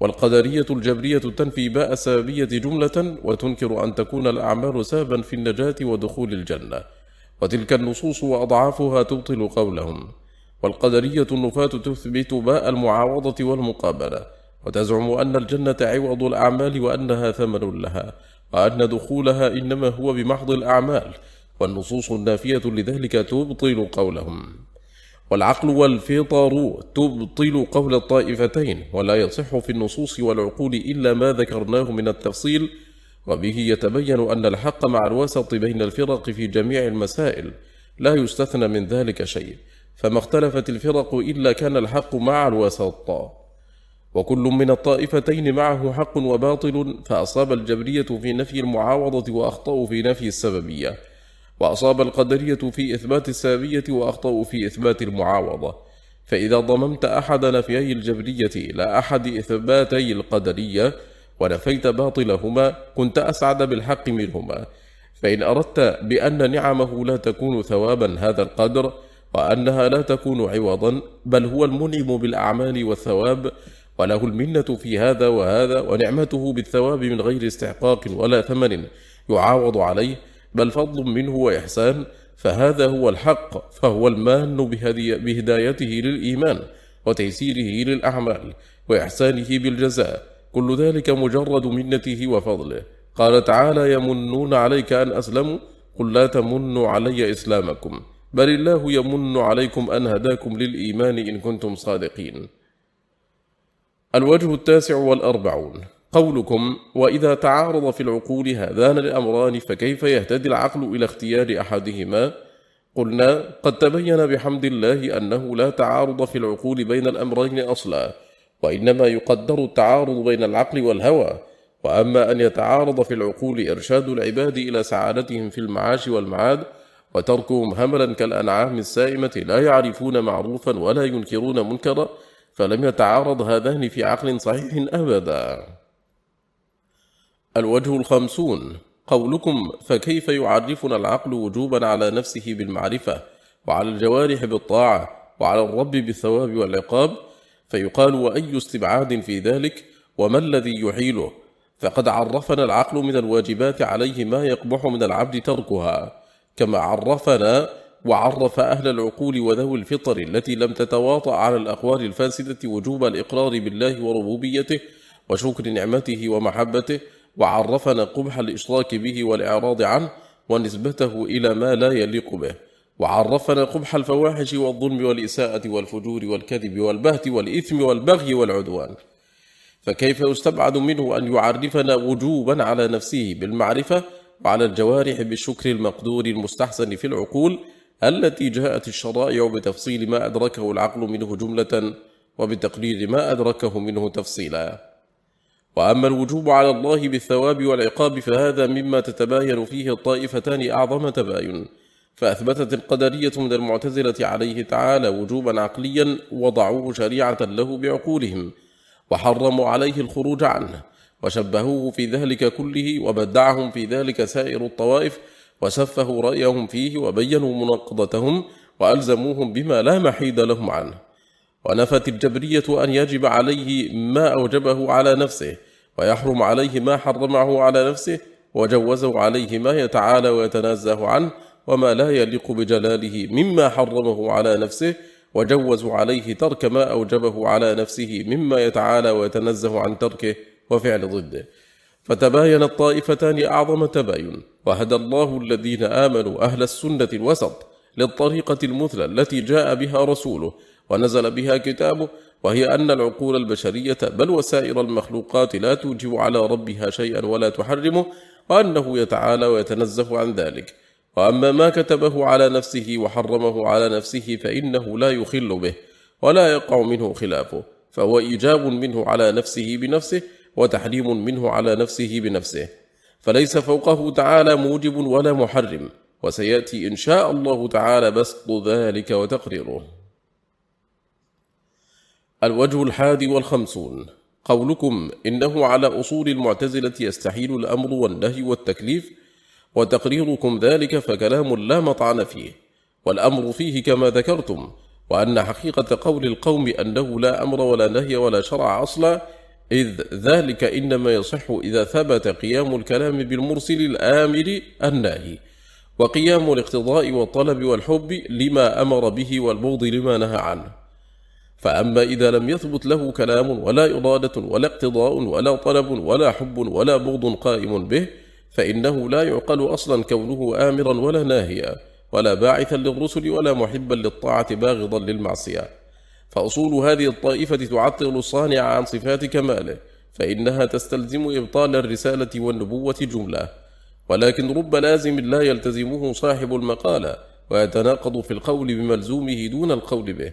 Speaker 1: والقدرية الجبرية تنفي باء السببية جملة وتنكر أن تكون الأعمال سببا في النجاة ودخول الجنة. وتلك النصوص وأضعافها تبطل قولهم. والقدرية النفاة تثبت باء المعاوضة والمقابلة. وتزعم أن الجنة عوض الأعمال وأنها ثمن لها. وأن دخولها إنما هو بمحض الأعمال. والنصوص النافية لذلك تبطل قولهم. والعقل والفطر تبطل قول الطائفتين ولا يصح في النصوص والعقول إلا ما ذكرناه من التفصيل وبه يتبين أن الحق مع الوسط بين الفرق في جميع المسائل لا يستثنى من ذلك شيء فما اختلفت الفرق إلا كان الحق مع الوسط. وكل من الطائفتين معه حق وباطل فأصاب الجبرية في نفي المعاوضة وأخطأوا في نفي السببية. وأصاب القدرية في إثبات السببية وأخطأوا في إثبات المعاوضة. فإذا ضممت أحد نفيي الجبرية إلى أحد إثباتي القدرية ونفيت باطلهما كنت أسعد بالحق منهما. فإن أردت بأن نعمه لا تكون ثوابا هذا القدر وأنها لا تكون عوضا بل هو المنعم بالأعمال والثواب وله المنة في هذا وهذا ونعمته بالثواب من غير استحقاق ولا ثمن يعاوض عليه. بل فضل منه وإحسان فهذا هو الحق فهو المان بهدايته للإيمان وتيسيره للأعمال وإحسانه بالجزاء كل ذلك مجرد منته وفضله. قال تعالى يمنون عليك أن أسلموا قل لا تمنوا علي إسلامكم بل الله يمن عليكم أن هداكم للإيمان إن كنتم صادقين. الوجه التاسع والأربعون. قولكم وإذا تعارض في العقول هذان الأمران فكيف يهتدي العقل إلى اختيار أحدهما؟ قلنا قد تبين بحمد الله أنه لا تعارض في العقول بين الأمرين أصلا وإنما يقدر التعارض بين العقل والهوى. وأما أن يتعارض في العقول إرشاد العباد إلى سعادتهم في المعاش والمعاد وتركهم هملا كالأنعام السائمة لا يعرفون معروفا ولا ينكرون منكرا فلم يتعارض هذان في عقل صحيح أبدا. الوجه الخمسون. قولكم فكيف يعرفنا العقل وجوبا على نفسه بالمعرفة وعلى الجوارح بالطاعة وعلى الرب بالثواب والعقاب؟ فيقال وأي استبعاد في ذلك؟ وما الذي يحيله؟ فقد عرفنا العقل من الواجبات عليه ما يقبح من العبد تركها. كما عرفنا وعرف أهل العقول وذوي الفطر التي لم تتواطأ على الأقوال الفاسدة وجوب الإقرار بالله وربوبيته وشكر نعمته ومحبته وعرفنا قبح الإشراك به والإعراض عنه ونسبته إلى ما لا يليق به. وعرفنا قبح الفواحش والظلم والإساءة والفجور والكذب والبهت والإثم والبغي والعدوان. فكيف يستبعد منه أن يعرفنا وجوبا على نفسه بالمعرفة وعلى الجوارح بالشكر المقدور المستحسن في العقول التي جاءت الشرائع بتفصيل ما أدركه العقل منه جملة وبتقرير ما أدركه منه تفصيلا. وأما الوجوب على الله بالثواب والعقاب فهذا مما تتباين فيه الطائفتان أعظم تباين فأثبتت القدرية من المعتزلة عليه تعالى وجوبا عقليا وضعوه شريعة له بعقولهم وحرموا عليه الخروج عنه وشبهوه في ذلك كله وبدعهم في ذلك سائر الطوائف وسفهوا رأيهم فيه وبينوا مناقضتهم وألزموهم بما لا محيد لهم عنه. ونفت الجبرية أن يجب عليه ما أوجبه على نفسه ويحرم عليه ما حرمه على نفسه وجوزوا عليه ما يتعالى ويتنزه عنه وما لا يليق بجلاله مما حرمه على نفسه وجوزوا عليه ترك ما أوجبه على نفسه مما يتعالى ويتنزه عن تركه وفعل ضده. فتباين الطائفتان أعظم تباين وهدى الله الذين آمنوا أهل السنة الوسط للطريقة المثلى التي جاء بها رسوله ونزل بها كتابه وهي أن العقول البشرية بل وسائر المخلوقات لا توجب على ربها شيئا ولا تحرمه وأنه يتعالى ويتنزه عن ذلك. وأما ما كتبه على نفسه وحرمه على نفسه فإنه لا يخل به ولا يقع منه خلافه فهو إيجاب منه على نفسه بنفسه وتحريم منه على نفسه بنفسه. فليس فوقه تعالى موجب ولا محرم. وسيأتي إن شاء الله تعالى بسط ذلك وتقريره. الوجه الحادي والخمسون. قولكم إنه على أصول المعتزلة يستحيل الأمر والنهي والتكليف وتقريركم ذلك فكلام لا مطعن فيه. والأمر فيه كما ذكرتم وأن حقيقة قول القوم أنه لا أمر ولا نهي ولا شرع أصلا إذ ذلك إنما يصح إذا ثبت قيام الكلام بالمرسل الآمر الناهي. وقيام الاقتضاء والطلب والحب لما أمر به والبغض لما نهى عنه. فأما إذا لم يثبت له كلام ولا إرادة ولا اقتضاء ولا طلب ولا حب ولا بغض قائم به فإنه لا يعقل أصلا كونه آمرا ولا ناهيا ولا باعثا للرسل ولا محبا للطاعة باغضا للمعصية. فأصول هذه الطائفة تعطل الصانع عن صفات كماله فإنها تستلزم إبطال الرسالة والنبوة جملة. ولكن رب لازم لا يلتزمه صاحب المقالة ويتناقض في القول بملزومه دون القول به.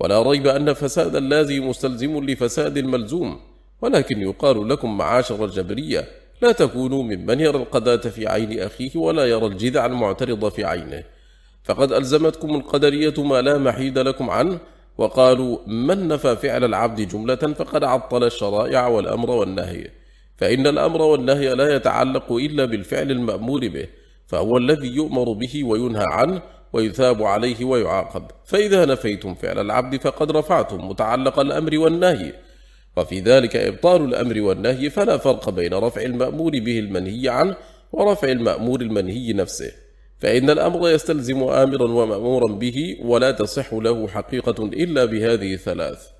Speaker 1: ولا ريب أن فساد اللازم مستلزم لفساد الملزوم ولكن يقال لكم معاشر الجبرية لا تكونوا ممن يرى القذاة في عين أخيه ولا يرى الجذع المعترض في عينه. فقد ألزمتكم القدرية ما لا محيد لكم عنه وقالوا من نفى فعل العبد جملة فقد عطل الشرائع والأمر والنهي. فإن الأمر والنهي لا يتعلق إلا بالفعل المأمور به فهو الذي يؤمر به وينهى عنه ويثاب عليه ويعاقب. فإذا نفيتم فعل العبد فقد رفعتم متعلق الأمر والنهي. وفي ذلك إبطال الأمر والنهي فلا فرق بين رفع المأمور به المنهي عنه ورفع المأمور المنهي نفسه. فإن الأمر يستلزم آمرا ومأمورا به ولا تصح له حقيقة إلا بهذه الثلاث.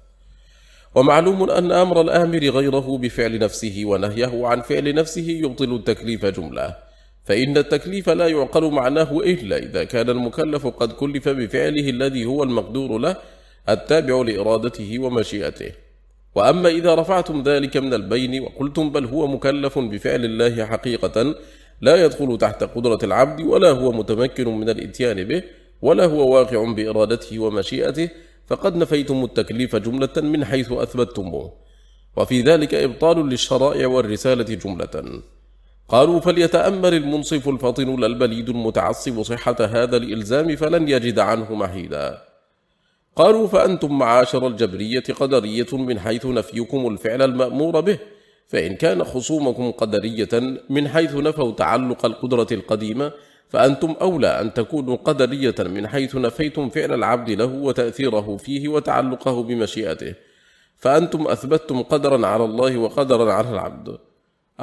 Speaker 1: ومعلوم أن أمر الآمر غيره بفعل نفسه ونهيه عن فعل نفسه يبطل التكليف جملة. فإن التكليف لا يعقل معناه إلا إذا كان المكلف قد كلف بفعله الذي هو المقدور له التابع لإرادته ومشيئته. وأما إذا رفعتم ذلك من البين وقلتم بل هو مكلف بفعل الله حقيقة لا يدخل تحت قدرة العبد ولا هو متمكن من الإتيان به ولا هو واقع بإرادته ومشيئته فقد نفيتم التكليف جملة من حيث أثبتموه وفي ذلك إبطال للشرائع والرسالة جملة. قالوا فليتأمل المنصف الفطن البليد المتعصب صحة هذا الإلزام فلن يجد عنه محيدا قالوا فأنتم معاشر الجبرية قدرية من حيث نفيكم الفعل المأمور به فإن كان خصومكم قدرية من حيث نفوا تعلق القدرة القديمة فأنتم أولى أن تكونوا قدرية من حيث نفيتم فعل العبد له وتأثيره فيه وتعلقه بمشيئته. فأنتم أثبتتم قدرا على الله وقدرا على العبد.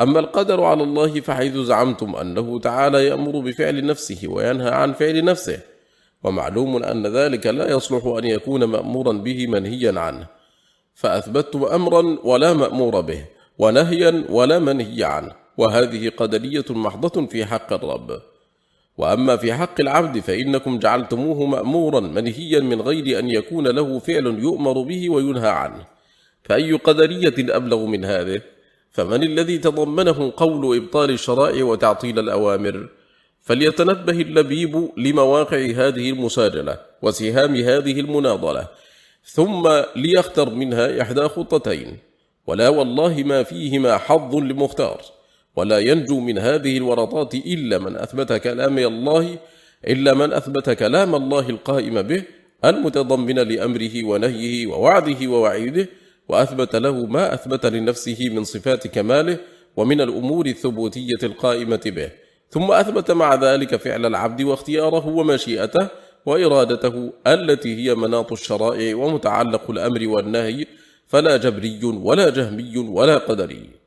Speaker 1: أما القدر على الله فحيث زعمتم أنه تعالى يأمر بفعل نفسه وينهى عن فعل نفسه. ومعلوم أن ذلك لا يصلح أن يكون مأمورا به منهيا عنه. فأثبتتم أمرا ولا مأمور به ونهيا ولا منهي عنه. وهذه قدرية محضة في حق الرب. وأما في حق العبد فإنكم جعلتموه مأمورا منهيا من غير أن يكون له فعل يؤمر به وينهى عنه فأي قدرية أبلغ من هذه؟ فمن الذي تضمنه قول إبطال الشرائع وتعطيل الأوامر؟ فليتنبه اللبيب لمواقع هذه المساجلة وسهام هذه المناضلة ثم ليختر منها إحدى خطتين ولا والله ما فيهما حظ لمختار ولا ينجو من هذه الورطات إلا من أثبت كلام الله إلا من أثبت كلام الله القائم به المتضمن لأمره ونهيه ووعده ووعيده وأثبت له ما أثبت لنفسه من صفات كماله ومن الأمور الثبوتية القائمة به. ثم أثبت مع ذلك فعل العبد واختياره ومشيئته وإرادته التي هي مناط الشرائع ومتعلق الأمر والنهي فلا جبري ولا جهمي ولا قدري.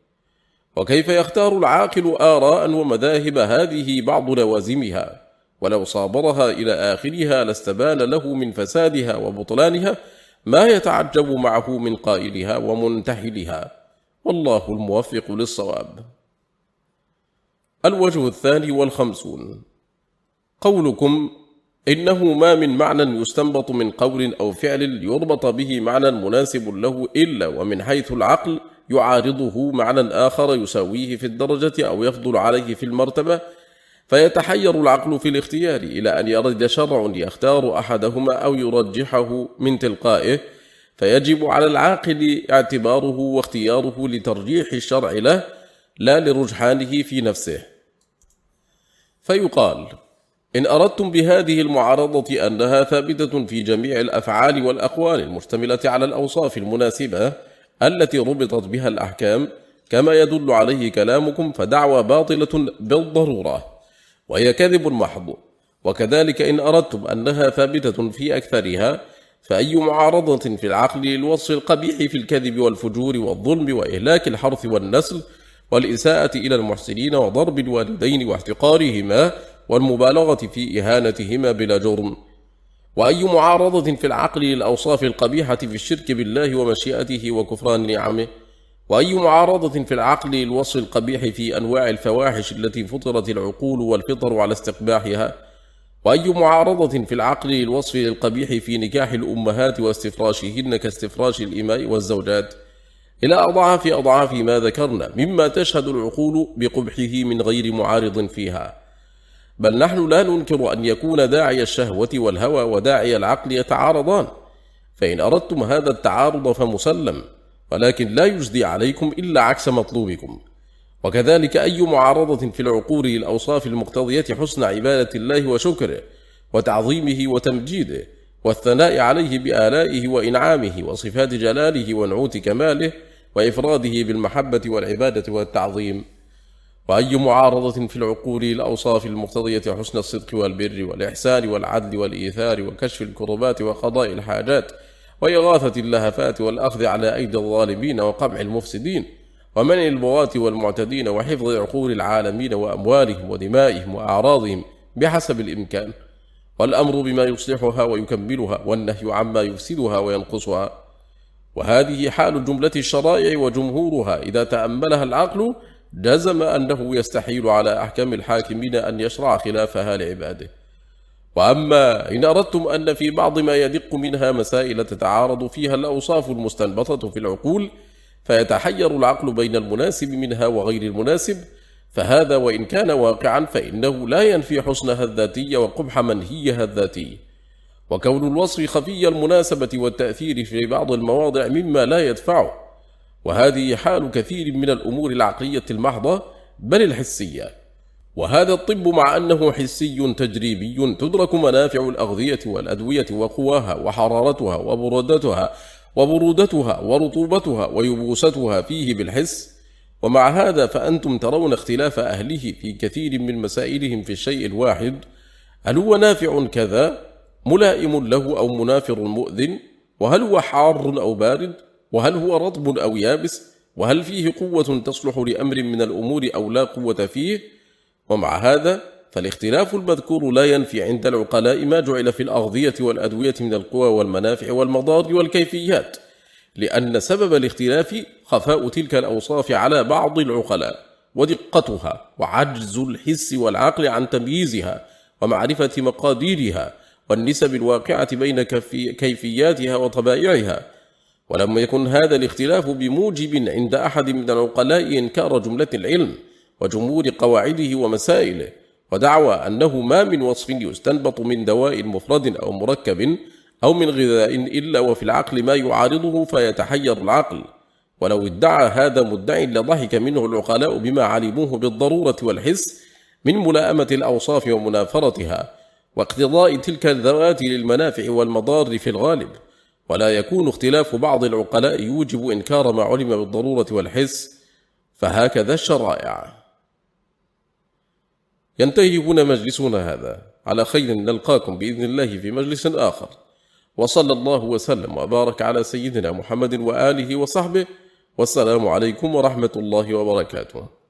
Speaker 1: وكيف يختار العاقل آراء ومذاهب هذه بعض لوازمها؟ ولو صابرها إلى آخرها لاستبان له من فسادها وبطلانها ما يتعجب معه من قائلها ومنتحلها؟ والله الموفق للصواب. الوجه الثاني والخمسون. قولكم إنه ما من معنى يستنبط من قول أو فعل يربط به معنى مناسب له إلا ومن حيث العقل يعارضه معنى آخر يساويه في الدرجة أو يفضل عليه في المرتبة فيتحير العقل في الاختيار إلى أن يرد شرع يختار أحدهما أو يرجحه من تلقائه فيجب على العاقل اعتباره واختياره لترجيح الشرع له لا لرجحانه في نفسه. فيقال إن أردتم بهذه المعارضة أنها ثابتة في جميع الأفعال والأقوال المشتملة على الأوصاف المناسبة التي ربطت بها الأحكام كما يدل عليه كلامكم فدعوى باطلة بالضرورة وهي كذب محض. وكذلك إن أردتم أنها ثابتة في أكثرها فأي معارضة في العقل للوصف القبيح في الكذب والفجور والظلم وإهلاك الحرث والنسل والإساءة إلى المحسنين وضرب الوالدين واحتقارهما والمبالغة في إهانتهما بلا جرم. وأي معارضة في العقل للأوصاف القبيحة في الشرك بالله ومشيئته وكفران نعمه؟ وأي معارضة في العقل للوصف القبيح في أنواع الفواحش التي فطرت العقول والفطر على استقباحها؟ وأي معارضة في العقل للوصف القبيح في نكاح الأمهات واستفراشهن كاستفراش الإماء والزوجات؟ إلى أضعاف أضعاف ما ذكرنا مما تشهد العقول بقبحه من غير معارض فيها. بل نحن لا ننكر أن يكون داعي الشهوة والهوى وداعي العقل يتعارضان. فإن أردتم هذا التعارض فمسلم ولكن لا يجدي عليكم إلا عكس مطلوبكم. وكذلك أي معارضة في العقول للأوصاف المقتضية حسن عبادة الله وشكره وتعظيمه وتمجيده والثناء عليه بآلائه وإنعامه وصفات جلاله ونعوت كماله وإفراده بالمحبة والعبادة والتعظيم. وأي معارضة في العقول الأوصاف المقتضية حسن الصدق والبر والإحسان والعدل والإيثار وكشف الكربات وقضاء الحاجات وإغاثة اللهفات والأخذ على أيدي الظالمين وقمع المفسدين ومنع البغاة والمعتدين وحفظ عقول العالمين وأموالهم ودمائهم وأعراضهم بحسب الإمكان والأمر بما يصلحها ويكملها والنهي عما يفسدها وينقصها وهذه حال جملة الشرائع وجمهورها إذا تأملها العقل جزم أنه يستحيل على أحكام الحاكمين أن يشرع خلافها لعباده. وأما إن أردتم أن في بعض ما يدق منها مسائل تتعارض فيها الأوصاف المستنبطة في العقول فيتحير العقل بين المناسب منها وغير المناسب فهذا وإن كان واقعا فإنه لا ينفي حسنها الذاتي وقبح منهيها الذاتي. وكون الوصف خفي المناسبة والتأثير في بعض المواضع مما لا يدفعه وهذه حال كثير من الأمور العقلية المحضة بل الحسية. وهذا الطب مع أنه حسي تجريبي تدرك منافع الأغذية والأدوية وقواها وحرارتها وبرودتها وبرودتها ورطوبتها ويبوستها فيه بالحس. ومع هذا فأنتم ترون اختلاف أهله في كثير من مسائلهم في الشيء الواحد. هل هو نافع كذا؟ ملائم له أو منافر مؤذن؟ وهل هو حار أو بارد؟ وهل هو رطب أو يابس؟ وهل فيه قوة تصلح لأمر من الأمور أو لا قوة فيه؟ ومع هذا فالاختلاف المذكور لا ينفي عند العقلاء ما جعل في الأغذية والأدوية من القوى والمنافع والمضار والكيفيات لأن سبب الاختلاف خفاء تلك الأوصاف على بعض العقلاء ودقتها وعجز الحس والعقل عن تمييزها ومعرفة مقاديرها والنسب الواقعة بين كيفياتها وطبائعها ولم يكن هذا الاختلاف بموجب عند أحد من العقلاء إنكار جملة العلم وجمهور قواعده ومسائله ودعوى أنه ما من وصف يستنبط من دواء مفرد أو مركب أو من غذاء إلا وفي العقل ما يعارضه فيتحير العقل. ولو ادعى هذا مدعي لضحك منه العقلاء بما علموه بالضرورة والحس من ملائمة الأوصاف ومنافرتها واقتضاء تلك الذوات للمنافع والمضار في الغالب. ولا يكون اختلاف بعض العقلاء يوجب إنكار ما علم بالضرورة والحس فهكذا الشرائع. ينتهي هنا مجلسنا هذا. على خير نلقاكم بإذن الله في مجلس آخر. وصلى الله وسلم وبارك على سيدنا محمد وآله وصحبه. والسلام عليكم ورحمة الله وبركاته.